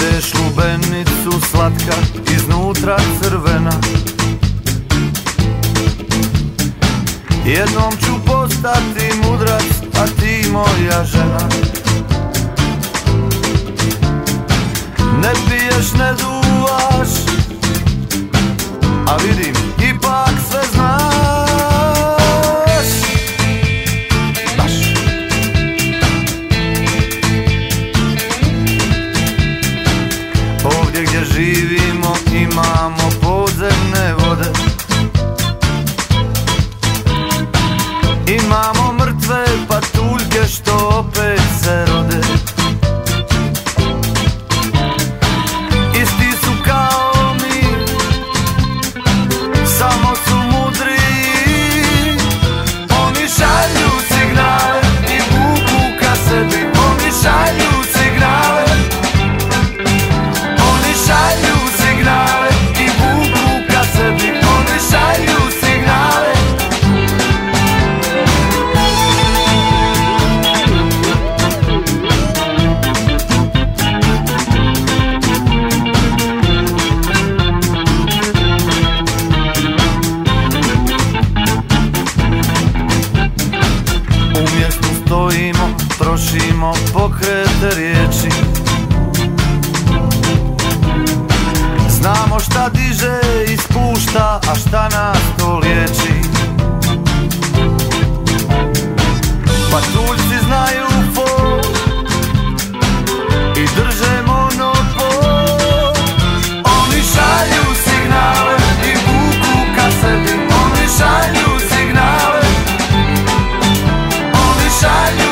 jedeš lubenicu slatka, iznutra crvena. Jednom ću postati mudrac, a ti moja žena. Ne piješ, ne duvaš, a vidim trošimo pokrete riječi. Znamo šta diže i spušta, a šta nas to liječi. Patuljci znaju fol I drže monopol. Oni šalju signale i vuku ka sebi Oni šalju signale. Oni šalju